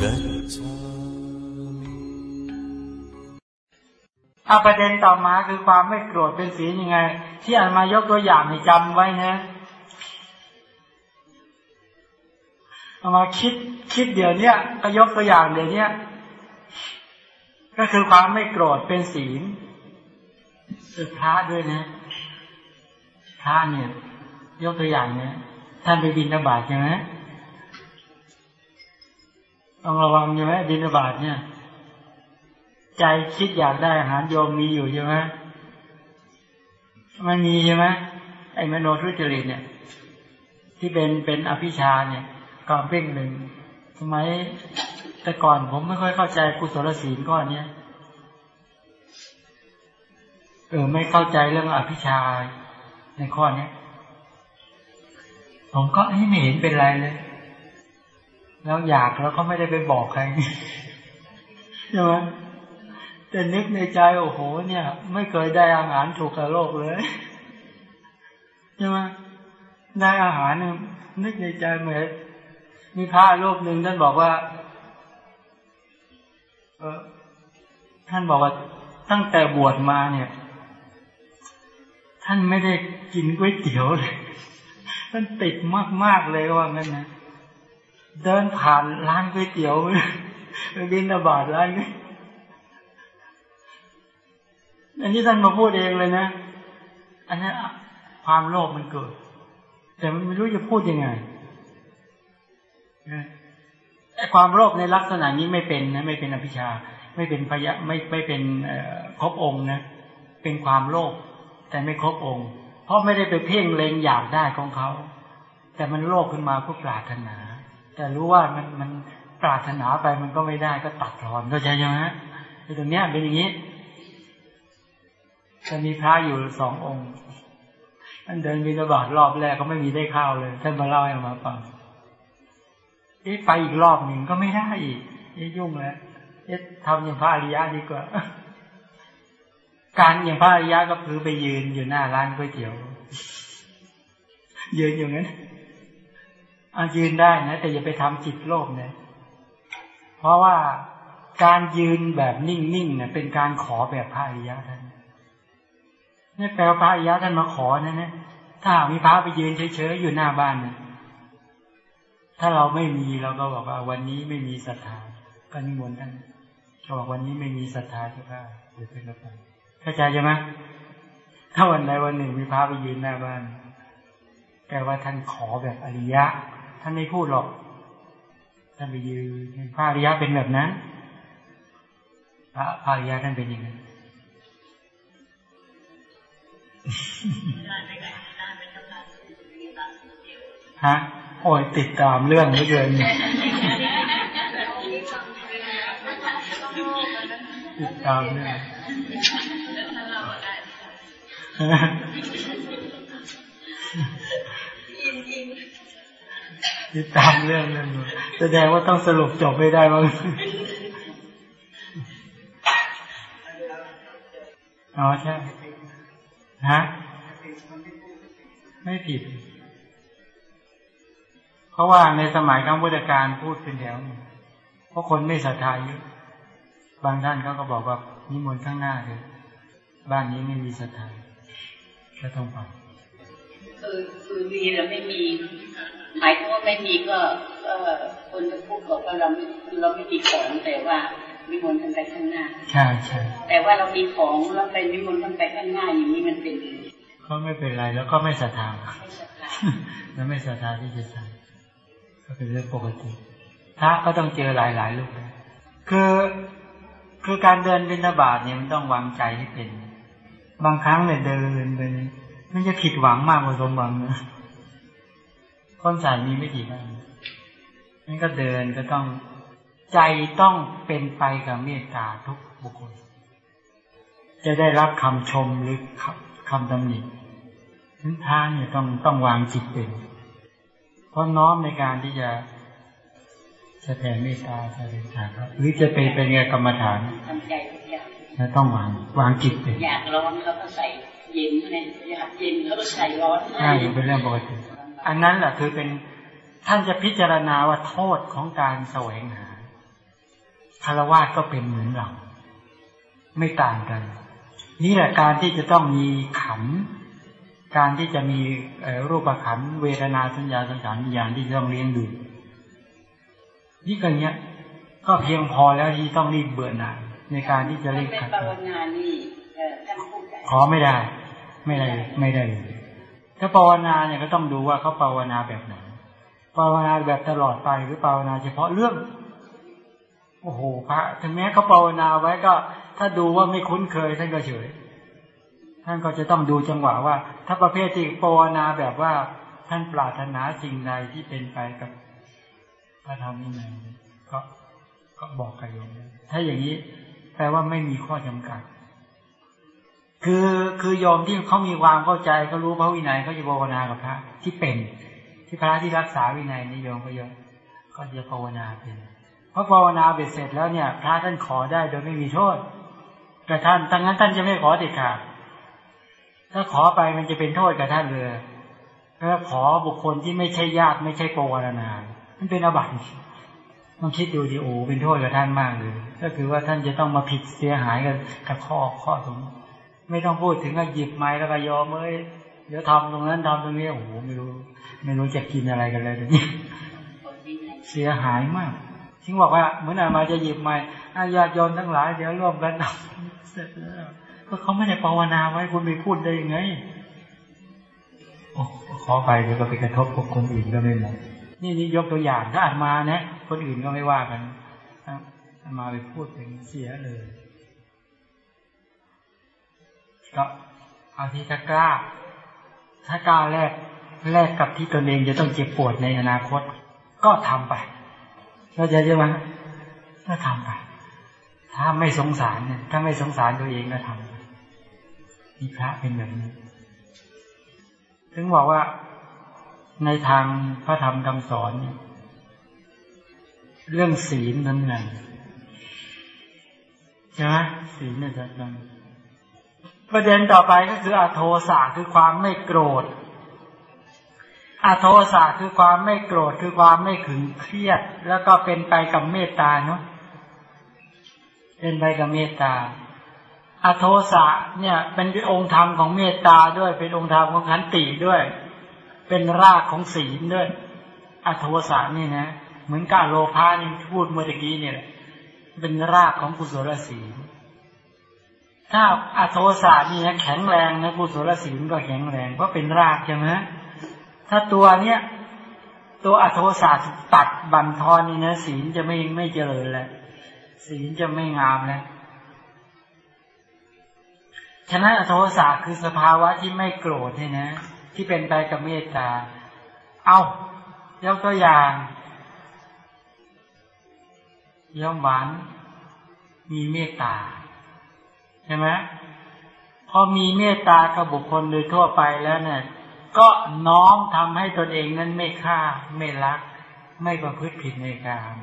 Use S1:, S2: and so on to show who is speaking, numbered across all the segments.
S1: เอา
S2: ประเด็นต่อมาคือความไม่โกรธเป็นสียังไง ที่อ่านมายกตัวอย่างให้จำไว้นะเอามาคิดคิดเดี๋ยวเนี้ยก็ยกตัวอย่างเดี๋ยวเนี้ยก็คือความไม่โกรธเป็นศีลคือพระด้วยนะพระเนี่ย ยกตัวอย่างเนี่ยท่านไปบินระบาดใช่ไหม ต้องระวังใช่ไหมบินบาตเนี่ย ใจคิดอยากได้อาหารโยมมีอยู่ใช่ไหมมันมีใช่ไหมไอ้มโนทุจริตเนี่ย ที่เป็นเป็นอภิชาเนี่ยก่อนเพ่งหนึ่งสมัยแต่ก่อนผมไม่ค่อยเข้าใจกุศลศีลก้อนเนี้ยเออไม่เข้าใจเรื่องอภิชาในข้อเนี้ยผมก็เอ้ไม่เห็นเป็นไรเลย แล้วอยากแล้วก็ไม่ได้ไปบอกใครใช่ไหมแต่นึกในใจโอ้โห เนี่ย ไม่เคยได้อาหารถูกกับโลกเลยใช่ไหมได้อาหารเนี่ยนึกในใจเหมือนมีพระรูปหนึ่งท่านบอกว่า เออท่านบอกว่าตั้งแต่บวชมาเนี่ย ท่านไม่ได้กินก๋วยเตี๋ยวเลยท่านติดมากๆเลยว่างั้นนะ เดินผ่านร้านก๋วยเตี๋ยวไปบินบาตร้านนี้อันนี้ท่านมาพูดเองเลยนะ อันนี้ความโลภมันเกิด แต่มันไม่รู้จะพูดยังไงไอ้ความโลภในลักษณะนี้ไม่เป็นนะ ไม่เป็นอภิชา ไม่เป็นพยะไม่ไม่เป็นครบองค์นะ เป็นความโลภแต่ไม่ครบองค์ เพราะไม่ได้ไปเพ่งเล็งอยากได้ของเขา แต่มันโลภขึ้นมาเพื่อปรารถนา แต่รู้ว่ามันมันปรารถนาไปมันก็ไม่ได้ก็ตัดรอนเข้าใจไหมไอ้ตรงเนี้ยเป็นอย่างนี้จะมีพระอยู่สององค์ท่านเดินบิณบาตรอบแรกก็ไม่มีได้ข้าวเลยท่านมาเล่าให้มาฟังเอ๊ะไปอีกรอบหนึ่งก็ไม่ได้อีกเอ๊ะยุ่งแล้วเอ๊ะทำอย่างพระอริยะดีกว่า การอย่างพระอริยะก็คือไปยืนอยู่หน้าร้านก๋วยเตี๋ยวยืนอยู่งั้น อายืนได้นะ แต่อย่าไปทำจิตโลภเนะเพราะว่าการยืนแบบนิ่งๆเนี่ยเป็นการขอแบบพระอริยะท่านนี่แปลว่าพระอริยะท่านมาขอนะเนี่ยถ้ามีพระไปยืนเฉยๆอยู่หน้าบ้านเนี่ยถ้าเราไม่มีเราก็บอกว่า วันนี้ไม่มีศรัทธาก็นิมนต์ท่านเขาบอกวันนี้ไม่มีศรัทธาเจ้าค่ะเดี๋ยวเป็นกระไรเข้าใจใช่ไหมถ้าวันใดวันหนึ่งมีพระไปยืนหน้าบ้านแปลว่าท่านขอแบบอริยะ ท่านไม่พูดหรอกท่านไปยืนพระอริยะเป็นแบบนั้น พระพระอริยะท่านเป็นอย่างนั้นฮะโอ้ยติดตามเรื่องเหลือเกินติดตามเรื่อง ติดตามเรื่องนั้นแสดงว่าต้องสรุปจบไม่ได้บ้างอ๋อใช่ฮะไม่ผิด เพราะว่าในสมัยครั้งพุทธกาลพูดเป็นแถวเพราะคนไม่ศรัทธาเยอะบางท่านเขาก็บอกว่านิมนต์ข้างหน้าเลยบ้านนี้ไม่มีศรัทธาก็ต้องไป
S3: คือคือมีแล้วไม่มี หมายถึงว่าไม่มีก็ก็คนจะพูดบอกว่าเราไม่เราไม่มีของแต่ว่านิมนต์ท่านไปข้างหน้า
S2: ใช่ใช่
S3: แต่ว่าเรามีของแล้วไปนิมนต์ท่านไปข้างหน้าอย่างนี้มันเป็น
S2: กก็ไม่เป็นไรแล้วก็ไม่ศรัทธา
S3: ไม่ศรัทธา
S2: แล้วไม่ศรัทธาที่จะทำก็เป็นเรื่องปกติพระก็ต้องเจอหลายหลายๆรูปแบบคือคือการเดินบิณฑบาตเนี่ยมันต้องวางใจให้เป็น บางครั้งเนี่ยเดินไป มันจะผิดหวังมากกว่าสมหวังนะคนสายมีไม่กี่บ้างนั่นก็เดินก็ต้องใจต้องเป็นไปกับเมตตาทุกบุคคล จะได้รับคำชมหรือคำคำตำหนินั้นทางเนี่ยต้องต้องวางจิตเป็น เพราะน้อมในการที่จะจะแผ่เมตตาจะเป็นฐานครับหรือจะเป็นเป็นไงกรรมฐาน
S3: ทำใจทุกอย่าง
S2: จะต้องวางวางจิตเป็น
S3: อยากร้อนแล้วก็ใส่ เย็นให้อยากเย็นแล้วก็ใส่ร้อน
S2: ใช่เป็นเรื่องปกติอันนั้นแหละคือเป็นท่านจะพิจารณาว่าโทษของการแสวงหาคารวะก็เป็นเหมือนเรา ไม่ต่างกัน นี่แหละการที่จะต้องมีขันธ์การที่จะมีเอ่อรูปขันธ์เวทนาสัญญาสังขารวิญญาณที่จะต้องเลี้ยงดูนี่ก็เนี้ย ก็เพียงพอแล้วที่ต้องรีบเบื่อหน่ายในการที่จะ
S3: ถ้า
S2: รีบ
S3: เป็น
S2: ขัด
S3: ภาวนานี่เอ่อท่านพูดได้
S2: ขอไม่ได้ ไม่ได้ไม่ได้เลยถ้าภาวนาเนี่ยก็ต้องดูว่าเขาภาวนาแบบไหนภาวนาแบบตลอดไปหรือภาวนาเฉพาะเรื่อง โอ้โหพระถึงแม้เขาภาวนาไว้ก็ ถ้าดูว่าไม่คุ้นเคยท่านก็เฉยท่านก็จะต้องดูจังหวะว่า ถ้าประเภทที่ภาวนาแบบว่าท่านปรารถนาสิ่งใดที่เป็นไปกับพระธรรมนี่ไงก็ก็บอกกับโยมถ้าอย่างนี้แปลว่าไม่มีข้อจำกัด คือคือโยมที่เขามีความเข้าใจเขารู้พระวินัยเขาจะภาวนากับพระที่เป็น ที่พระที่รักษาวินัยนิยมก็โยมก็จะภาวนาเป็นเพราะภาวนาเบ็ดเสร็จแล้วเนี่ย พระท่านขอได้โดยไม่มีโทษแต่ท่านทั้งนั้นท่านจะไม่ขอเด็ดขาดถ้าขอไปมันจะเป็นโทษกับท่านเลยแล้วขอบุคคลที่ไม่ใช่ญาติไม่ใช่ปวารณามันเป็นอบัติต้องคิดดูดิโอ้เป็นโทษกับท่านมากเลย ก็คือว่าท่านจะต้องมาผิดเสียหายกับกับข้อข้อตรงนี้ ไม่ต้องพูดถึงก็หยิบไม้แล้วก็ยอมเอ้ยเดี๋ยวทำตรงนั้นทำตรงนี้โอ้โหไม่รู้ ไม่รู้จะกินอะไรกันเลยตรงนี้เสียหายมากทิ้งบอกว่าเหมือนอามาจะหยิบไม้อาญาติโยนทั้งหลายเดี๋ยวร่วมกันทำเสร็จแล้วก็เขาไม่ได้ภาวนาไว้คุณไปพูดได้ยังไงโอ้ขอไปเดี๋ยวก็ไปกระทบกับคนอื่นก็ไม่เหมาะนี่นี่ยกตัวอย่างถ้าอานมานะคนอื่นก็ไม่ว่ากันอามาไปพูดเป็นเสียเลย ก็เอาที่ถ้ากล้า ถ้ากล้าแลกแลกกับที่ตนเองจะต้องเจ็บปวดในอนาคต ก็ทำไปเข้าใจใช่ไหมก็ทำไป ถ้าไม่สงสารเนี่ยถ้าไม่สงสารตัวเองก็ทำไปมีพระเป็นแบบนี้ถึงบอกว่าในทางพระธรรมคำสอนเนี่ยเรื่องศีลนั้นไงใช่ไหมศีลเนี่ยจะต้อง ประเด็นต่อไปก็คืออโทสะคือความไม่โกรธ อโทสะคือความไม่โกรธคือความไม่ขึงเครียด แล้วก็เป็นไปกับเมตตาเนาะเป็นไปกับเมตตาอโทสะเนี่ย เป็นองค์ธรรมของเมตตาด้วยเป็นองค์ธรรมของขันติด้วย เป็นรากของศีลด้วย อโทสะนี่นะเหมือนกาโลภานี่พูดเมื่อกี้เนี่ยเป็นรากของกุศลศีล ถ้าอโทสะนี่นะแข็งแรงนะกุศลศีลก็แข็งแรงเพราะเป็นรากใช่ไหมถ้าตัวเนี้ยตัวอโทสะตัดบันทอนนี่นะศีลจะไม่ไม่เจริญแล้วศีลจะไม่งามแล้วฉะนั้นอโทสะคือสภาวะที่ไม่โกรธเนี่ยนะ ที่เป็นไปกับเมตตา เอายกตัวอย่างย่อมหวานมีเมตตา ช่ไหมพอมีเมตตากับบุคคลโดยทั่วไปแล้วเนี่ย ก็น้อมทำให้ตนเองนั้นไม่ฆ่า ไม่ลัก ไม่ประพฤติผิดในการ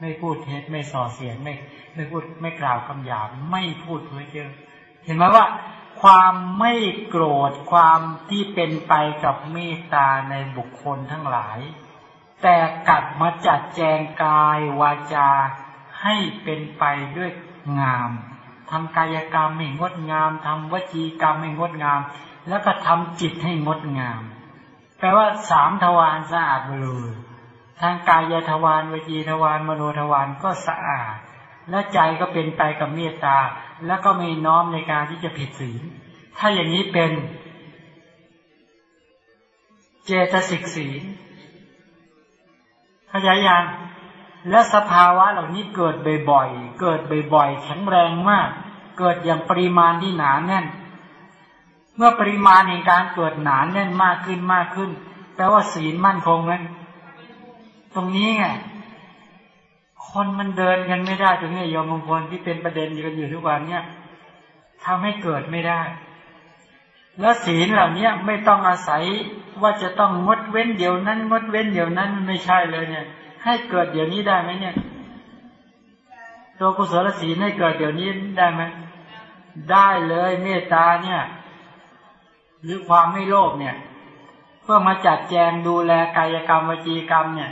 S2: ไม่พูดเท็จไม่ส่อเสียงไม่ไม่พูดไม่กล่าวคำหยาบไม่พูดเพ้อเจ้อเห็นไหมว่า ความไม่โกรธความที่เป็นไปกับเมตตาในบุคคลทั้งหลาย แต่กลับมาจัดแจงกายวาจาให้เป็นไปด้วยงาม ทำกายกรรมให้งดงามทำวจีกรรมให้งดงาม แล้วก็ทำจิตให้งดงาม แปลว่าสามทวารสะอาดบริสุทธิ์ทางกายทวารวจีทวารมโนทวารก็สะอาด และใจก็เป็นไปกับเมตตา แล้วก็ไม่น้อมในการที่จะผิดศีลถ้าอย่างนี้เป็นเจตสิกศีลเข้าใจยัง และสภาวะเหล่านี้เกิดบ่อยๆ เกิดบ่อยๆ แข็งแรงมาก เกิดอย่างปริมาณที่หนาแน่น เมื่อปริมาณในการเกิดหนาแน่นมากขึ้นมากขึ้น แปลว่าศีลมั่นคงไหมตรงนี้ไง คนมันเดินกันไม่ได้ตรงนี้ยอมมงคลที่เป็นประเด็นอยู่กันอยู่ทุกวันเนี่ยทำให้เกิดไม่ได้ แล้วศีลเหล่านี้ไม่ต้องอาศัยว่าจะต้องงดเว้นเดี๋ยวนั้น งดเว้นเดี๋ยวนั้นไม่ใช่เลยเนี่ย ให้เกิดเดี๋ยวนี้ได้ไหมเนี่ย ตัวกุศลศีลให้เกิดเดี๋ยวนี้ได้ไหมได้เลยเมตตาเนี่ย หรือความไม่โลภเนี่ย เพื่อมาจัดแจงดูแลกายกรรมวจีกรรมเนี่ย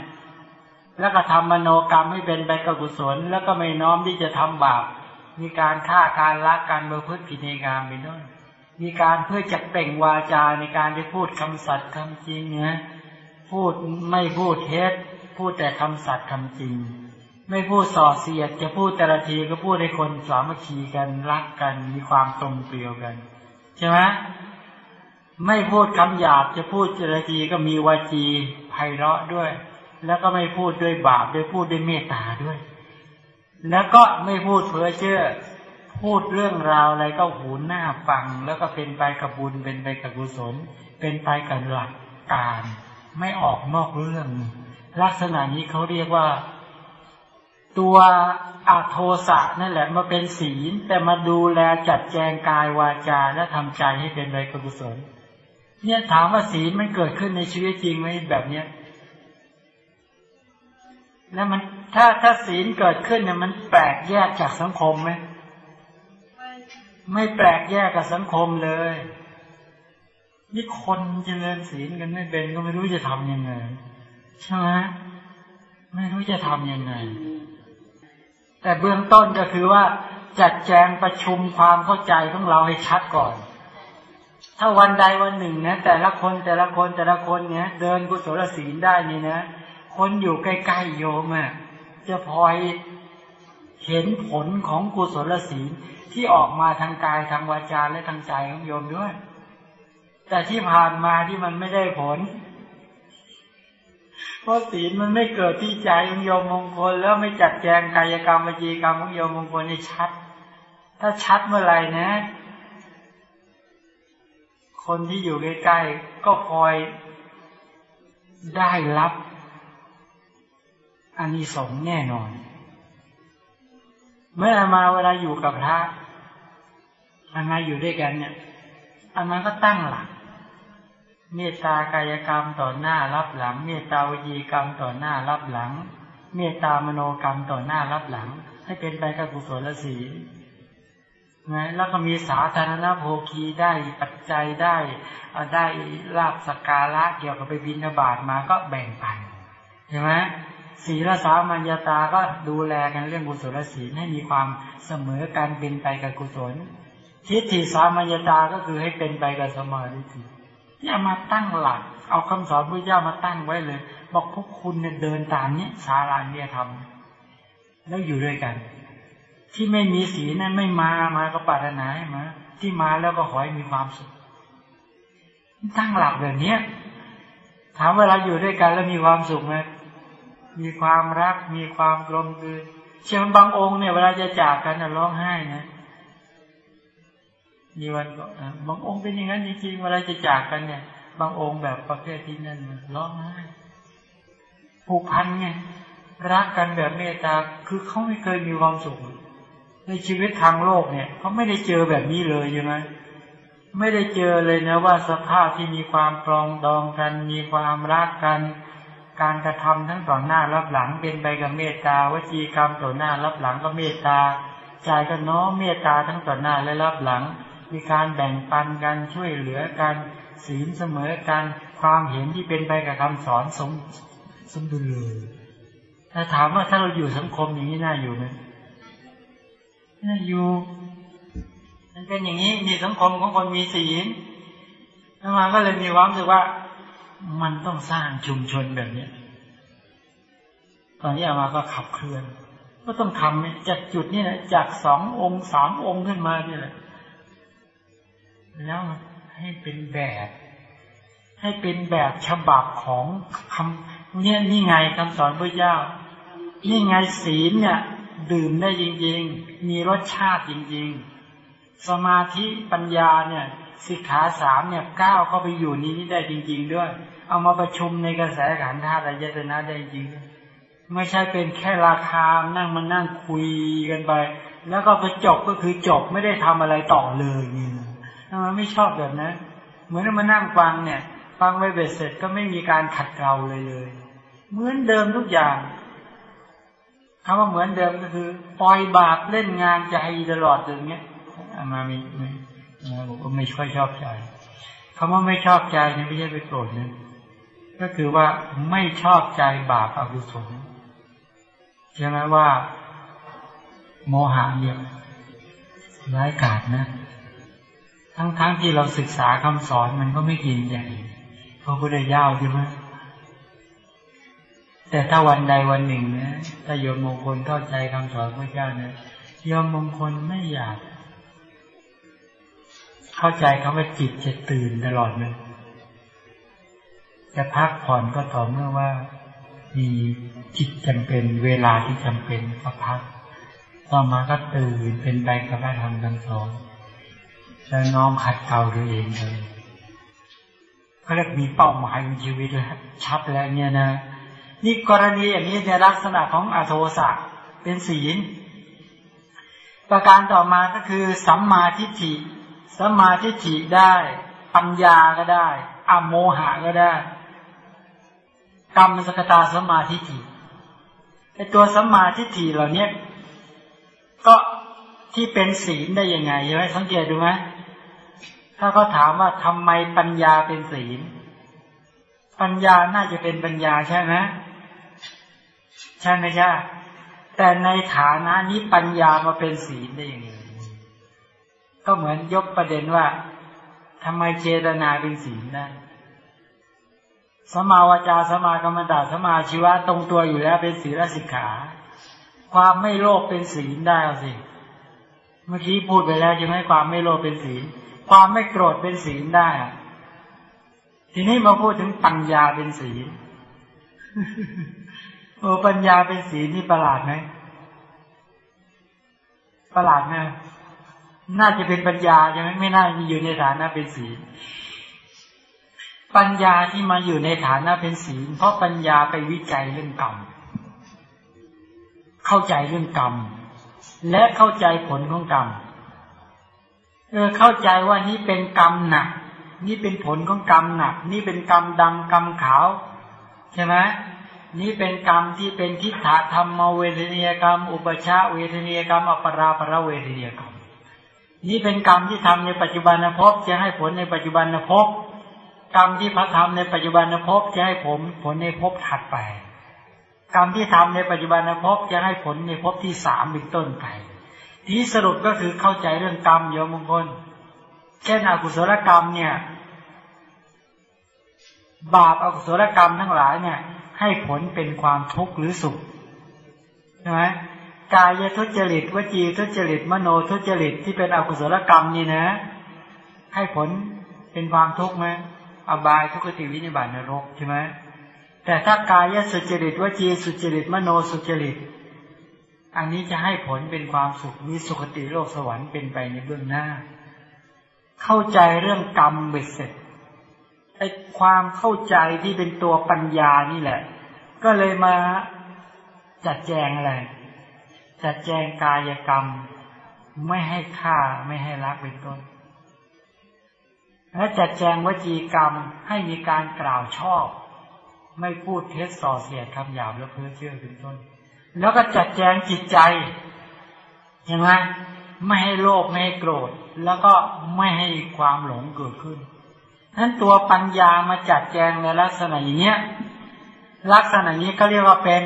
S2: แล้วก็ทำมโนกรรมให้เป็นไปกับกุศล แล้วก็ไม่น้อมที่จะทำบาปมีการฆ่าการลัการเบอพฤติผิดในกรรมไปด้วยมีการเพื่อจะเป่งวาจาในการที่พูดคำสัตย์คำจริงเนี่ยพูดไม่พูดเท็จ พูดแต่คำสัตย์คำจริง ไม่พูดส่อเสียดจะพูดแต่ละทีก็พูดให้คนสามัคคีกันรักกันมีความตรงเปรียวกัน ใช่ไหมไม่พูดคำหยาบจะพูดแต่ละทีก็มีวาจีไพเราะด้วย แล้วก็ไม่พูดด้วยบาปด้วยพูดด้วยเมตตาด้วย แล้วก็ไม่พูดเพ้อเจ้อพูดเรื่องราวอะไรก็หูหน้าฟัง แล้วก็เป็นไปกับบุญเป็นไปกับกุศล เป็นไปกับหลักการ ไม่ออกนอกเรื่อง ลักษณะนี้เขาเรียกว่า ตัวอาโทสะนั่นแหละมาเป็นศีล แต่มาดูแลจัดแจงกายวาจาและทำใจให้เป็นไปกับกุศลเนี่ยถามว่าศีลมันเกิดขึ้นในชีวิตจริงไหมแบบเนี้ยแล้วมันถ้าถ้าศีลเกิดขึ้นเนี่ยมันแปลกแยกจากสังคมไหมไม่แปลกแยกกับสังคมเลย นี่คนจเจริญศีลกันไม่เป็นก็ไม่รู้จะทำยังไง ใช่ไหมไม่รู้จะทำยังไง แต่เบื้องต้นก็คือว่า จัดแจงประชุมความเข้าใจของเราให้ชัดก่อน ถ้าวันใดวันหนึ่งนะแต่ละคนแต่ละคนแต่ละคนเนี่ยเดินกุศลศีลได้นี่นะ คนอยู่ใกล้ๆโยมอะจะพลอยเห็นผลของกุศลศีลที่ออกมาทางกายทางวาจาและทางใจของโยมด้วย แต่ที่ผ่านมาที่มันไม่ได้ผล เพราะศีลมันไม่เกิดที่ใจของโยมมงคล แล้วไม่จัดแจงกายกรรมวจีกรรมของโยมมงคลให้ชัด ถ้าชัดเมื่อไหร่นะ คนที่อยู่ใกล้ๆก็คอยได้รับอานิสงส์แน่นอน เมื่อามาเวลาอยู่กับพระอามาอยู่ด้วยกันเนี่ยอามาก็ตั้งหลัก เมตตากายกรรมต่อหน้ารับหลัง เมตตาวิจีกรรมต่อหน้ารับหลัง เมตตามโนกรรมต่อหน้ารับหลัง ให้เป็นไปกับกุศลศีลนะแล้วก็มีสาธารณโภคีได้ปัจจัยได้ได้ลาบสการะเกี่ยวกับไปบินบาตมาก็แบ่งปันใช่ไหมศีลสามัญญาตาก็ดูแลกันเรื่องกุศลศีลให้มีความเสมอการเป็นไปกับกุศลทิฏฐิสามัญญาตาก็คือให้เป็นไปกับสมาธิ เนี่ยมาตั้งหลัก เอาคำสอนพระเจ้ามาตั้งไว้เลย บอกพวกคุณเนี่ยเดินตามเนี้ยสาราเนี่ยทำแล้วอยู่ด้วยกัน ที่ไม่มีศีนั้นไม่มามาก็ปรารถนาให้มาที่มาแล้วก็ขอให้มีความสุขตั้งหลักแบบนี้ถามเวลาอยู่ด้วยกันแล้วมีความสุขไหมมีความรัก มีความกลมกลืนเชื่อบางองค์เนี่ยเวลาจะจากกันร้องไห้นะ มีวันก็บางองค์เป็นอย่างนั้นจริงๆเวลาจะจากกันเนี่ย บางองค์แบบประเภทที่นั่นมันร้องไห้ผูกพันไงรักกันแบบเมตตาคือเขาไม่เคยมีความสุขในชีวิตทางโลกเนี่ยเขาไม่ได้เจอแบบนี้เลยใช่ไหมไม่ได้เจอเลยนะว่าสภาพที่มีความปรองดองกัน มีความรักกัน การกระทำทั้งต่อหน้ารับหลังเป็นไปกับเมตตาวจีกรรมต่อหน้ารับหลังก็เมตตาใจก็น้อมเมตตาทั้งต่อหน้าและรับหลัง มีการแบ่งปันกันช่วยเหลือกันศีลเสมอกันความเห็นที่เป็นไปกับคำสอนสมสมดุลเลยถ้าถามว่าถ้าเราอยู่สังคมอย่างนี้น่าอยู่ไหมน่าอยู่ มันเป็นอย่างนี้มีสังคมของคนมีศีลแล้วมาก็เลยมีความรู้สึกว่า มันต้องสร้างชุมชนแบบนี้ตอนนี้อามาก็ขับเคลื่อน ก็ต้องทำจากจุดนี้นะจากสององค์สามองค์ขึ้นมาเนี่ยแหละ แล้วให้เป็นแบบ ให้เป็นแบบฉบับของคำเนี่ยนี่ไงคำสอนพระเจ้า นี่ไงศีลเนี่ย ดื่มได้จริง ๆ มีรสชาติจริง ๆ สมาธิปัญญาเนี่ยสิกขาสามเนี่ยก้าวเข้าไปอยู่นี้ได้จริง ๆ ด้วย เอามาประชุมในกระแสขันธ์ธาตุอายตนะได้จริง ไม่ใช่เป็นแค่ราคานั่งมานั่งคุยกันไป แล้วก็ไปจบก็คือจบไม่ได้ทำอะไรต่อเลยนี่ ไม่ชอบแบบนั้นเหมือนมานั่งฟังเนี่ย ฟังไปเบ็ดเสร็จก็ไม่มีการขัดเกลาเลยเลย เหมือนเดิมทุกอย่างคำว่าเหมือนเดิมก็คือปล่อยบาปเล่นงานใจตลอดอย่างเงี้ยมามีนะผมก็ไม่ค่อยชอบใจคำว่าไม่ชอบใจเนี่ยไม่ใช่ไปโกรธนะก็คือว่าไม่ชอบใจบาปอกุศลใช่ไหมว่า โมหะเนี่ยร้ายกาจนะ ทั้งๆทที่เราศึกษาคำสอนมันก็ไม่กินใหญ่พระพุทธเจ้าใช่ไหมแต่ถ้าวันใดวันหนึ่งนะถ้าโยมมงคลเข้าใจคำสอนพระเจ้านะโยมมงคลไม่อยาก เข้าใจคำว่าจิตจะตื่นตลอดเลยจะพักผ่อนก็ต่อเมื่อว่า มีจิตจำเป็น เวลาที่จำเป็นก็พัก ต่อมาก็ตื่นเป็นไปกระธรรมคำสอน แล้วน้อมขัดเกลาตัวเองเลยเขาเรียกมีเป้าหมายของชีวิตแล้วชัดแล้วเนี่ยนะ นี่กรณีอย่างนี้ในลักษณะของอโทสะเป็นศีล ประการต่อมาก็คือสัมมาทิฏฐิสัมมาทิฏฐิได้ ปัญญาก็ได้อโมหะก็ได้ กรรมสกตาสัมมาทิฏฐิไอตัวสัมมาทิฏฐิเหล่านี้ก็ที่เป็นศีลได้ยังไงใช่ไหมสังเกตดูไหม ถ้าเขาถามว่าทำไมปัญญาเป็นศีล ปัญญาน่าจะเป็นปัญญาใช่ไหมใช่ไหมใช่แต่ในฐานะนี้ปัญญามาเป็นศีลได้ยังไงก็เหมือนยกประเด็นว่าทำไมเจตนาเป็นศีลได้สมาวจาสมากรรมตาสมาชีวะตรงตัวอยู่แล้วเป็นศีลสิกขา ความไม่โลภเป็นศีลได้สิ เมื่อกี้พูดไปแล้วใช่ไหมความไม่โลภเป็นศีล ความไม่โกรธเป็นศีลได้ ทีนี้มาพูดถึงปัญญาเป็นศีลโอ้ปัญญาเป็นศีลนี่ประหลาดไหมประหลาดไหมน่าจะเป็นปัญญาใช่ไหมไม่น่ามีอยู่ในฐานะเป็นศีลปัญญาที่มาอยู่ในฐานะเป็นศีลเพราะปัญญาไปวิจัยเรื่องกรรมเข้าใจเรื่องกรรมและเข้าใจผลของกรรม เออเข้าใจว่านี่เป็นกรรมหนัก นี่เป็นผลของกรรมหนัก นี่เป็นกรรมดำกรรมขาว ใช่ไหมนี่เป็นกรรมที่เป็นทิฏฐธรรมเวทนียกรรม อุปชาเวทนียกรรมอปราประเวทนียกรรม นี่เป็นกรรมที่ทำในปัจจุบันภพจะให้ผลในปัจจุบันภพกรรมที่พระทำในปัจจุบันภพจะให้ผมผลในภพถัดไป กรรมที่ทำในปัจจุบันภพจะให้ผลในภพที่สามเป็นต้นไป ที่สรุปก็คือเข้าใจเรื่องกรรมโยมมงคล เช่นอกุศลกรรมเนี่ย บาปอกุศลกรรมทั้งหลายเนี่ย ให้ผลเป็นความทุกข์หรือสุขใช่ไหมกายทุจริตวจีทุจริตมโนทุจริตที่เป็นอกุศลกรรมนี่นะ ให้ผลเป็นความทุกข์ไหมอบายทุกขติวินิบาตนรกใช่ไหมแต่ถ้ากายสุจริตวจีสุจริตมโนสุจริต อันนี้จะให้ผลเป็นความสุขมีสุขติโลกสวรรค์เป็นไปในเบื้องหน้า เข้าใจเรื่องกรรมเบ็ดเสร็จไอ้ความเข้าใจที่เป็นตัวปัญญานี่แหละ ก็เลยมาจัดแจงอะไรจัดแจงกายกรรม ไม่ให้ฆ่าไม่ให้รักเป็นต้น และจัดแจงวจีกรรมให้มีการกล่าวชอบ ไม่พูดเท็จส่อเสียดคำหยาบและเพ้อเชื่อเป็นต้น แล้วก็จัดแจงจิตใจใช่ไหมไม่ให้โลภไม่ให้โกรธ แล้วก็ไม่ให้ความหลงเกิดขึ้นนั้นตัวปัญญามาจัดแจงในลักษณะอย่างเนี้ยลักษณะนี้ก็เรียกว่าเป็น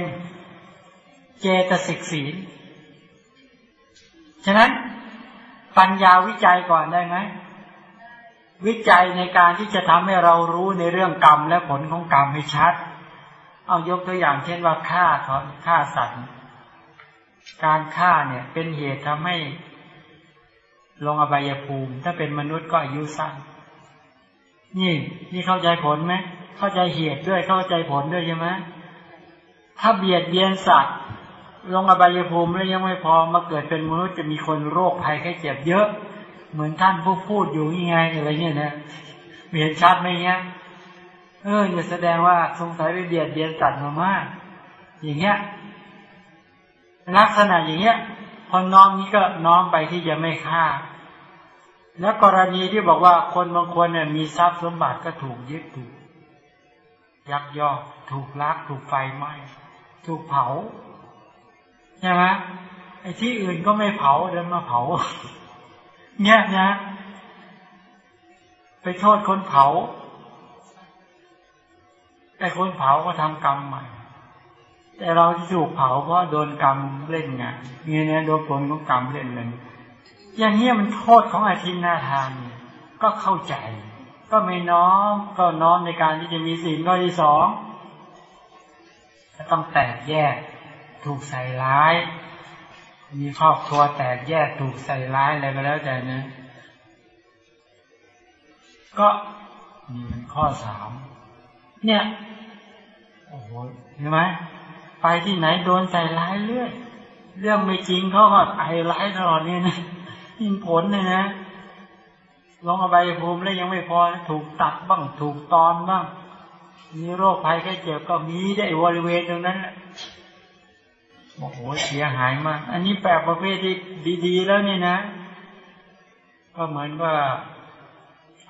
S2: เจตสิกศีล ฉะนั้นปัญญาวิจัยก่อนได้ไหมวิจัยในการที่จะทำให้เรารู้ในเรื่องกรรมและผลของกรรมให้ชัด เอายกตัวอย่างเช่นว่าฆ่าเขาฆ่าสัตว์ การฆ่าเนี่ย เป็นเหตุทำให้ลงอบายภูมิ ถ้าเป็นมนุษย์ก็อายุสั้นนี่นี่เข้าใจผลไหมเข้าใจเหตุด้วยเข้าใจผลด้วยใช่ไหมถ้าเบียดเบียนสัตว์ ลงอบายภูมิแล้วยังไม่พอมาเกิดเป็นมนุษย์จะมีคนโรคภัยแค่เจ็บเยอะ เหมือนท่านผู้พูดอยู่ยังไงอะไรเงี้ยนะเห็นชัดไหมเงี้ย เออเนี่ยแสดงว่าสงสัยไปเบียดเบียนสัตว์มามาก อย่างเงี้ย ลักษณะอย่างเงี้ย พอน้อมนี้ก็น้อมไปที่จะไม่ฆ่า แล้วกรณีที่บอกว่าคนบางคนเนี่ยมีทรัพย์สมบัติก็ถูกยึดถูกยักยอกถูกลักถูกไฟไหม้ถูกเผาใช่ไหมไอ้ที่อื่นก็ไม่เผาเดินมาเผา เนี่ยนะ ไปโทษคนเผา แต่คนเผาก็ทำกรรมใหม่ แต่เราที่ถูกเผาเพราะโดนกรรมเล่นไงเงี้ยเนี่ยโดนผลของกรรมเล่นเลยอย่างเงี้มันโทษของอาทินนาทานก็เข้าใจ ก็ไม่น้อมก็น้อมในการที่จะมีสิ่งข้อที่สองต้องแตกแยก ถูกใส่ร้าย มีครอบครัวแตกแยกถูกใส่ร้ายอะไรก็แล้วแต่นะก็นี่มันข้อสามเนี่ย โอ้โหเห็นไหมไปที่ไหนโดนใส่ร้ายเรื่อย เรื่องไม่จริงเขาก็ไอร้ายตลอดเนี่ยนะยิ่งผลเลยนะลงอบายภูมิแล้วยังไม่พอถูกตัดบ้างถูกตอนบ้าง มีโรคภัยแค่เจ็บก็มีได้บริเวณตรงนั้นโอ้โหเสียหายมาก อันนี้แปลประเภทที่ดีๆแล้วนี่นะ ก็เหมือนว่า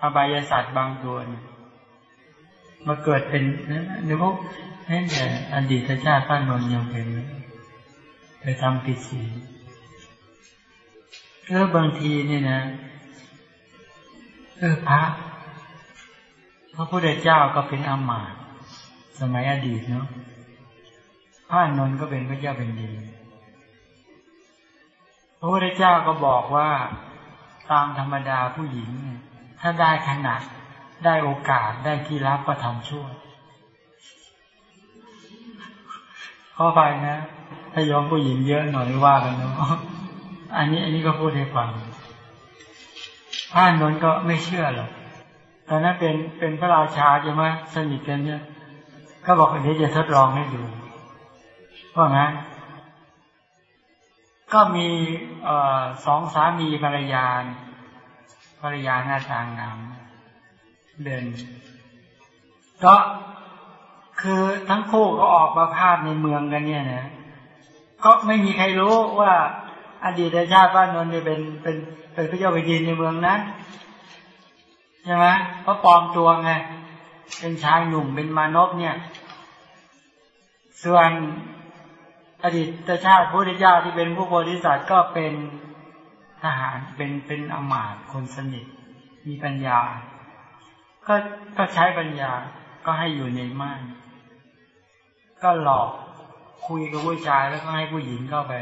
S2: อบายศาสตร์บางตัวเนี่ย มาเกิดเป็นนะหรือพวกนั่นแต่อดีตชาติพระนนท์ยังเป็นไปทำผิดศีลแล้วบางทีเนี่ยนะเออพระพระพุทธเจ้าก็เป็นอามาตสมัยอดีตเนาะพระนนท์ก็เป็นพระเจ้าเป็นดี พระพุทธเจ้าก็บอกว่าตามธรรมดาผู้หญิงเนี่ยถ้าได้ขนาด ได้โอกาสได้ที่รับก็ทำชั่วข้อไปนะ ถ้ายอมผู้หญิงเยอะหน่อยว่ากันเนาะอันนี้อันนี้ก็พูดให้ฟังพระนนท์ก็ไม่เชื่อหรอกตอนนั้นเป็นเป็นพระราชาใช่ไหมสนิทกันเนี่ยก็บอกเดี๋ยวจะทดลองให้ดูเพราะงั้นก็มีอสองสามีภรรยาภรรยาหน้าตางงาม เดินก็คือทั้งคู่ก็ออกมาพาดในเมืองกันเนี่ยนะก็ไม่มีใครรู้ว่าอดีตชาติบ้านนนท์เนี่ยเป็นเป็นเป็นพระเจ้าแผ่นดินในเมืองนั้นใช่ไหมเพราะปลอมตัวไงเป็นชายหนุ่มเป็นมานพเนี่ย ส่วนอดีตชาติพระพุทธเจ้าที่เป็นผู้โพธิสัตว์ก็เป็นทหารเป็นเป็นอมาตย์คนสนิทมีปัญญา ก็ก็ใช้ปัญญาก็ให้อยู่ในม่านก็หลอกคุยกับผู้ชายแล้วก็ให้ผู้หญิงเข้าไป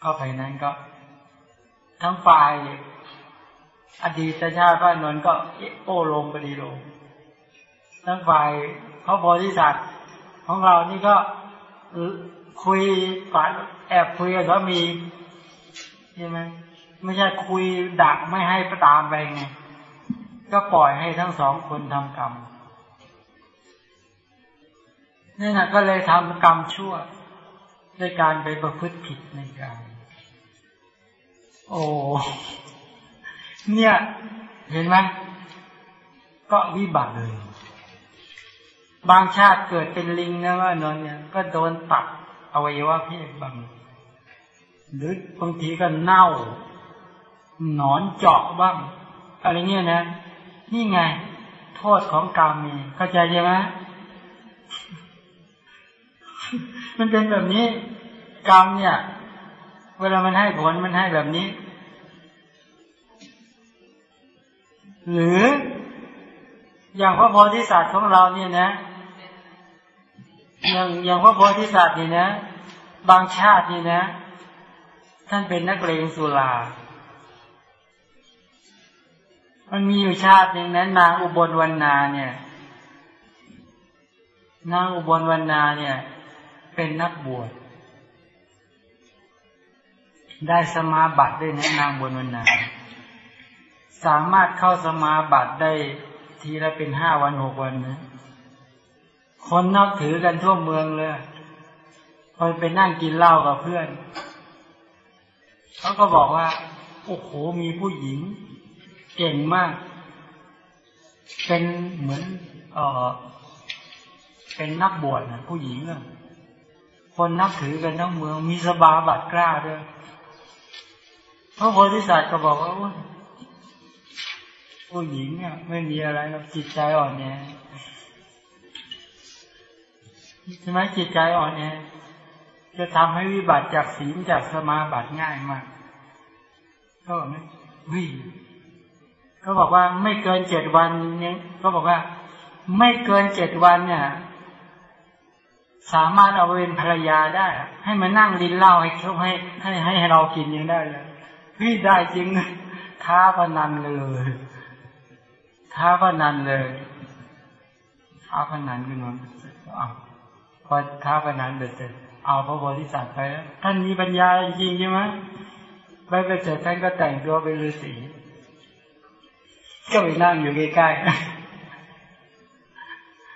S2: เข้าไปนั้นก็ ทั้งฝ่ายอดีตชาติพระนนท์ก็โอ้ลงปดีลง ทั้งฝ่ายพระโพธิสัตว์ของเรานี่ก็คุยฝันแอบคุยกับสามีใช่ไหมไม่ใช่คุยดักไม่ให้ประตามไปไง ก็ปล่อยให้ทั้งสองคนทำกรรมนี่นะก็เลยทำกรรมชั่วด้วยการไปประพฤติผิดในกรรมโอ้เนี่ย เห็นไหมก็วิบัติเลย บางชาติเกิดเป็นลิงนะว่านอนเนี่ย ก็โดนตัดอวัยวะเพศบาง หรือบางทีก็เน่า หนอนเจาะบ้าง อะไรเงี้ยนะ นี่ไง โทษของกรรมมีเข้าใจใช่ไหมมันเป็นแบบนี้ กรรมเนี่ย เวลามันให้ผลมันให้แบบนี้ หรืออย่างพระโพธิสัตว์ของเราเนี่ยนะ อย่างอย่างพระโพธิสัตว์นี่นะ บางชาตินี่นะ ท่านเป็นนักเลงสุรา มันมีอยู่ชาติหนึ่งนั้นนางอุบลวรรณาเนี่ย นางอุบลวรรณาเนี่ย เป็นนักบวชได้สมาบัติด้วยนะนางบนวรรณาสามารถเข้าสมาบัติได้ทีละเป็นห้าวันหกวันนะคนนับถือกันทั่วเมืองเลยคนไปนั่งกินเหล้ากับเพื่อนเขาก็บอกว่า โอ้โหมีผู้หญิง เก่งมาก เป็นเหมือน เออเป็นนักบวชนะผู้หญิงอะคนนับถือกันทั้งเมือง มีสบาบัตรกล้าด้วยพระโพธิสัตว์ก็บอกว่าผู้หญิงเนี่ยไม่มีอะไรหรอกจิตใจอ่อนแอใช่ไหมจิตใจอ่อนแอจะทำให้วิบัติจากศีลจากสมาบัติง่ายมากก็บอกไม่วิ่ เขาบอกว่าไม่เกินเจ็ดวันเนี่ยเขาบอกว่า ไม่เกินเจ็ดวันเนี่ย สามารถเอาเป็นภรรยาได้ ให้มานั่งดินเหล้าให้เขาให้ให้ให้เรากินยังได้เลยพี่ได้จริงท้าพนันเลยท้าพนันเลยท้าพนันขึ้นมาเอาพอท้าพนันเสร็จเอาพระโพธิสัตว์ไปแล้วท่านมีปัญญาจริงใช่ไหมไปไปเสร็จท่านก็แต่งตัวเป็นฤาษี ก็ไปนั่งอยู่ใกล้ๆ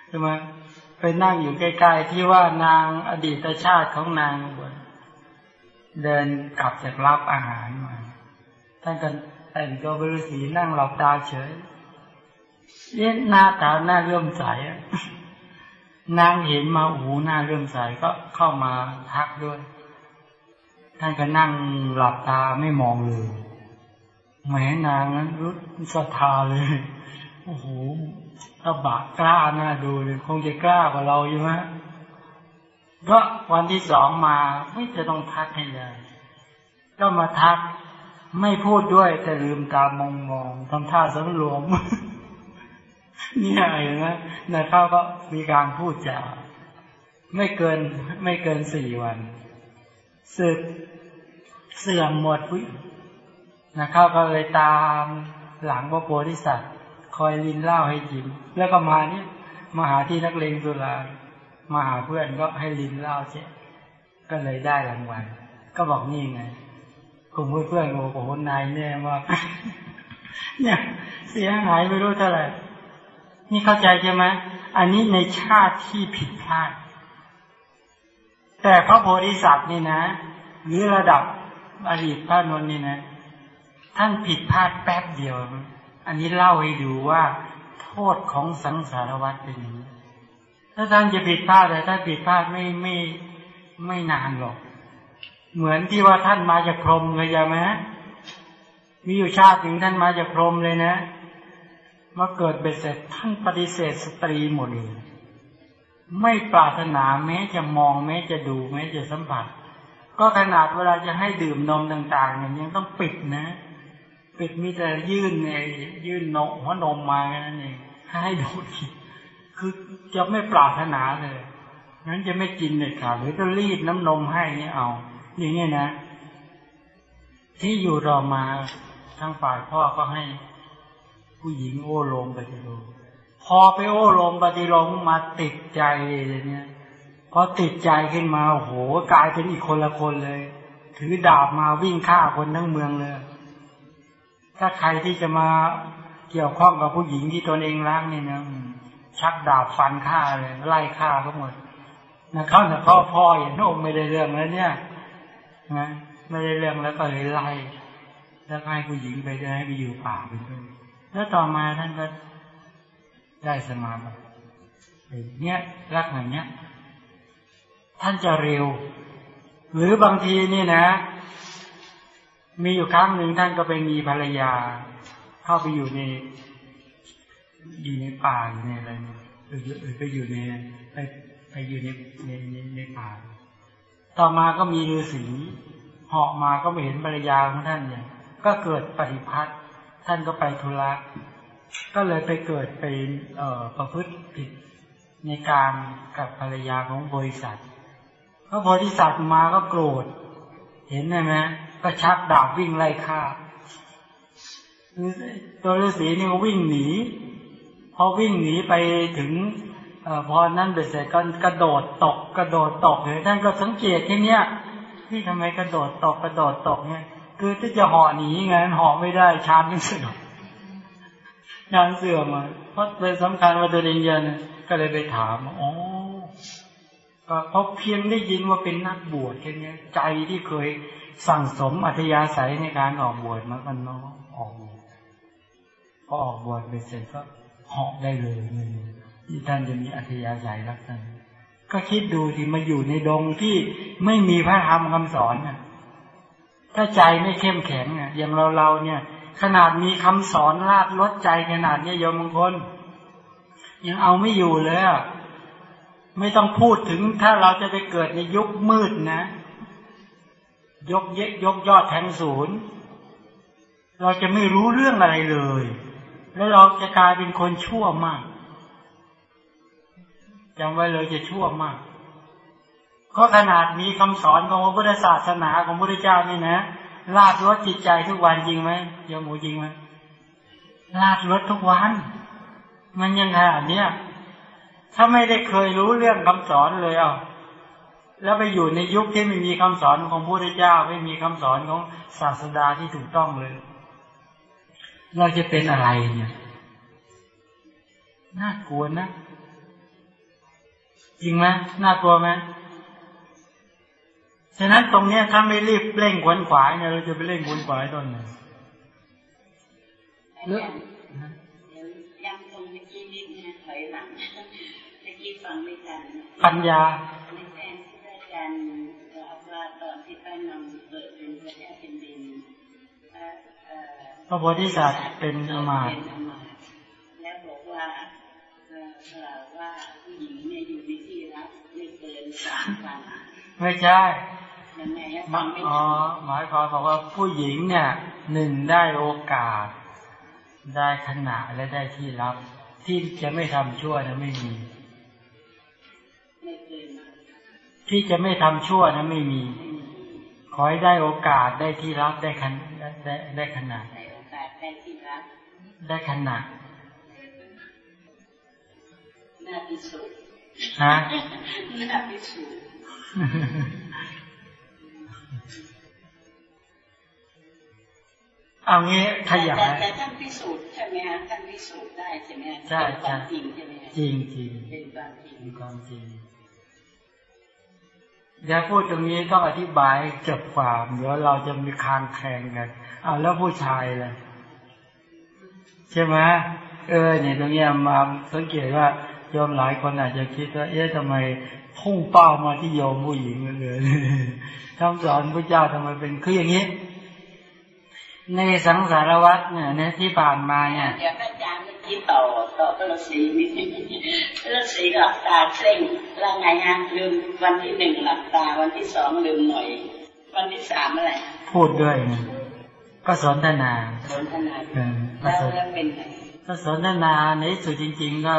S2: ใช่ไหมไปนั่งอยู่ใกล้ๆที่ว่านางอดีตชาติของนางเดินกลับจากรับอาหารมาท่านก็แต่งตัวเป็นฤาษีนั่งหลับตาเฉยเนี่ยหน้าตาหน้าเรื่มใสนางเห็นมาหูหน้าเรื่มใสก็เข้ามาทักด้วย ท่านก็นั่งหลับตาไม่มองเลย แหมนางนั้นรู้ศรัทธาเลย โอ้โหถ้าบากกล้าหน่าดูเลยคงจะกล้ากว่าเราอยู่ฮะก็วันที่สองมาไม่จะต้องทักให้เลยก็มาทักไม่พูดด้วยแต่ลืมตามองมองทำท่าสำรวมเนี่ยเห็นไหมในข้าวก็มีการพูดจาไม่เกิน ไม่เกินสี่วันสึกเสื่อมหมดวิ นะเข้าก็เลยตามหลังพระโพธิสัตว์ คอยลินเล่าให้กินแล้วก็มาเนี่ยมาหาที่นักเลงสุรามาหาเพื่อนก็ให้ลินเล่าเช่ก็เลยได้รางวัลก็บอกนี่ไงกลุ่มเพื่อนๆโอ้โหนายแน่ว่าเนี่ย เสียหายไม่รู้เท่าไหร่นี่เข้าใจใช่ไหมอันนี้ในชาติที่ผิดพลาด แต่พระโพธิสัตว์นี่นะหรือระดับอดีตพระนนท์นี่นะ ท่านผิดพลาดแป๊บเดียว อันนี้เล่าให้ดูว่า โทษของสังสารวัฏเป็นอย่างนี้ ถ้าท่านจะผิดพลาดแต่ถ้าผิดพลาดไม่ไม่ไม่นานหรอก เหมือนที่ว่าท่านมาจากพรหมเลยใช่ไหมมีอยู่ชาติหนึ่งท่านมาจากพรหมเลยนะมาเกิดเบ็ดเสร็จท่านปฏิเสธสตรีหมดเลย ไม่ปรารถนาแม้จะมองแม้จะดูแม้จะสัมผัส ก็ขนาดเวลาจะให้ดื่มนมต่างๆเนี่ยยังต้องปิดนะ ปิดมีแต่ยื่นไงยื่นนมหัวนมมาแค่นั้นเองให้ดูทีคือจะไม่ปรารถนาเลยงั้นจะไม่กินเลยค่ะหรือจะรีดน้ำนมให้เนี่ยเอา อย่างเงี้ยนะ ที่อยู่รอมาทางฝ่ายพ่อก็ให้ ผู้หญิงโอ้ลมปฏิโลมพอไปโอ้ลมปฏิโลมมาติดใจเลยเนี่ยพอติดใจขึ้นมาโอ้โหกลายเป็นอีกคนละคนเลย ถือดาบมาวิ่งฆ่าคนทั้งเมืองเลย ถ้าใครที่จะมาเกี่ยวข้องกับผู้หญิงที่ตนเองรักเนี่ยนะชักดาบฟันฆ่าเลยไล่ฆ่าเขาหมดนะเขาเนี่ยพ่อพ่ออย่างน้นไม่ได้เรื่องแล้วเนี่ยนะไม่ได้เรื่องแล้วก็เลยไล่แล้วให้ผู้หญิงไปได้ไปอยู่ป่าเป็นต้นแล้วต่อมาท่านก็ได้สมาบัติเนี้ยรักอย่างเนี้ยท่านจะเร็ว หรือบางทีนี่นะ มีอยู่ครั้งหนึ่งท่านก็ไปมีภรรยา เข้าไปอยู่ในอยู่ในป่าอยู่ในอะไรเออเอไปอยู่ในไปไปอยู่ในในในในป่า ต่อมาก็มีฤาษีเหาะมาก็ไม่เห็นภรรยาของท่านเนี่ย ก็เกิดปฏิพัทธ์ท่านก็ไปธุระก็เลยไปเกิดไปเอ่อประพฤติผิดในการกับภรรยาของบริษัทพระโพธิสัตว์มาก็โกรธ เห็นไหม ก็ชักดาบวิ่งไล่ฆ่า ตัวฤาษีนี่ก็วิ่งหนี พอวิ่งหนีไปถึงอพอนั่นเสร็จก็กระโดดตก กระโดดตกเลยท่านก็สังเกตที่เนี้ยที่ทำไมกระโดดตกกระโดดตกเนี่ยคือถ้าจะห่อหนีไงห่อไม่ได้ชามยังสนุกงานเสื่อมอะเพราะเป็นสำคัญว่าตัวเองเย็นก็เลยไปถามอ๋อเพราะเพียงได้ยินว่าเป็นนักบวชแค่นี้ใจที่เคย สั่งสมอัธยาศัยในการออกบวชมันก็น้อออกบวชพอออกบวชไปเสร็จก็เหาะได้เลยนี่ที่ท่านจะมีอัธยาศัยรักษณะก็คิดดูที่มาอยู่ในดงที่ไม่มีพระธรรมคำสอนน่ะถ้าใจไม่เข้มแข็งอะอย่างเราเราเนี่ย ขนาดมีคำสอนลาดลดใจขนาดเนี้ยโยมมงคลยังเอาไม่อยู่เลยอะไม่ต้องพูดถึงถ้าเราจะไปเกิดในยุคมืดนะ ยกเยกยกยอดแทงศูนย์เราจะไม่รู้เรื่องอะไรเลย แล้วเราจะกลายเป็นคนชั่วมากจำไว้เลยจะชั่วมากก็ขนาดมีคำสอนของพระพุทธศาสนาของพระพุทธเจ้านี่นะลาดรถจิตใจทุกวันจริงไหมโยมหมูจริงไหมลาดรถทุกวัน มันยังไงอันเนี้ยถ้าไม่ได้เคยรู้เรื่องคำสอนเลยอะ แล้วไปอยู่ในยุคที่ไม่มีคำสอนของพระพุทธเจ้า ไม่มีคำสอนของศาสดาที่ถูกต้องเลย เราจะเป็นอะไรเนี่ยน่ากลัวนะจริงไหมน่ากลัวไหมฉะนั้นตรงเนี้ยถ้าไม่รีบเร่งขวนขวายเนี่ยเราจะไปเร่งขวนขวายตอนไหน
S3: เดี๋ยวย้ำตรงเมื่อกี้นิดนะถอยหลังเมื่อกี้ฟังไม่ทัน
S2: ปัญญา
S3: ในแทนที่อาจารย์บอกว่า ตอนที่พระนำเกิดเป็นพระเจ้าเป็นดิน
S2: พระโพธิสัตว์เป็นอมาตย์
S3: เป็นอมาตย์แล้วบอกว่าเอ่อกล่าวว่าผู้หญิงเนี่ยอยู่ในที่รับไม่เกินสามวัน
S2: ไม่ใช่
S3: ยังไงฮะ
S2: มั
S3: ฟั
S2: น
S3: งไม่
S2: อ๋อ
S3: ทัน
S2: หมายความบอกว่าผู้หญิงเนี่ยหนึ่งได้โอกาส ได้ขณะและได้ที่รับ ที่จะไม่ทำชั่วนะไม่มี
S3: ไม่เกิน
S2: ที่จะไม่ทำชั่วนะไม่มี ขอให้ได้โอกาสได้ที่รับได้ขนได้ได้ได้ขณะ
S3: ในโอกาสได้ที่รับ
S2: ได้ขณะ
S3: น่าพิสูจน์
S2: ฮะ
S3: น่าพิสูจน์
S2: เอางี้ขยา
S3: แต่
S2: ย
S3: แต่ท่านพิสูจน์ใช่ไหมฮะท่านพิสูจน์ได้ใช่ไหมฮะ
S2: ใช่
S3: เป็นความ
S2: ใช่
S3: จริงใช่ไหมฮะ
S2: จริงจริง
S3: เป็นความจริง
S2: เป็นความจริง อย่าพูดตรงนี้ต้องอธิบายเก็บความเดี๋ยวเราจะมีคางแข่งกันเอาแล้วผู้ชายล่ะใช่ไหมเออเนี่ยตรงเนี้ยมาสังเกตว่าโยมหลายคนอาจจะคิดว่าเอ๊ะทำไมพุ่งเป้ามาที่โยมผู้หญิงเลยคำสอนพระเจ้าทำไมเป็นคืออย่างนี้ ในสังสารวัฏเนี่ยในที่ผ่านมาเนี่ย
S3: เดี๋ยวอาจารย์เมื่อกี้ต่อต่อพระฤาษีนิดนึงพระฤาษีหลับตาเคร่งแล้วไงฮะลืมวันที่หนึ่งหลับตาวันที่สองลืมหน่อย วันที่สามอะไร
S2: พูดด้วยนะก็สนทนา
S3: สนทนา
S2: เออก็
S3: แล้ว
S2: สน
S3: แล้วเป็นไง
S2: ก็สนทนาในที่สุดจริง ๆ ก็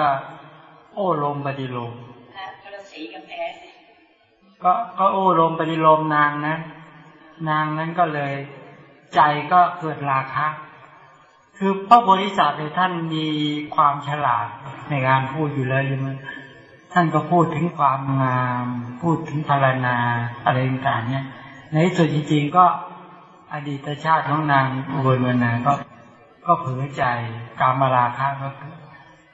S2: โอ้ลมปฏิโลม
S3: พระพระฤาษีกับแพ้
S2: ก็ก็โอ้ลมปฏิโลมนางนะนางนั้นก็เลย ใจก็เกิดราคะคือพระโพธิสัตว์เนี่ยท่านมีความฉลาดในการพูดอยู่แล้วใช่ไหมท่านก็พูดถึงความงาม พูดถึงพารณาอะไรต่างๆเนี่ยในที่สุดจริงๆก็อดีตชาติของนางอุบลวรรณาก็ ก็เผลอใจกามราคะก็เกิด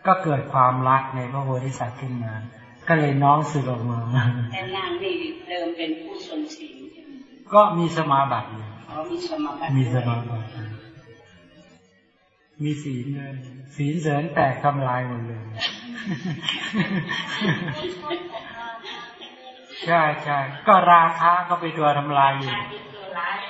S2: ก็เกิดความรักในพระโพธิสัตว์ขึ้นมา ก็เลยน้องสึกออกมา
S3: แต่นางนี่เดิมเป็นผู้ทรงศีลใช่ไหม
S2: ก็มีสมาบัติอยู่
S3: อ๋อ มีสมาธิ
S2: มีาบัมีศีลเลยศีลเสริญแตกทำลายหมดเลยใช่ใช่ก็ราคาก็ไปตัวทำลายอยู่
S3: ตัวร้าย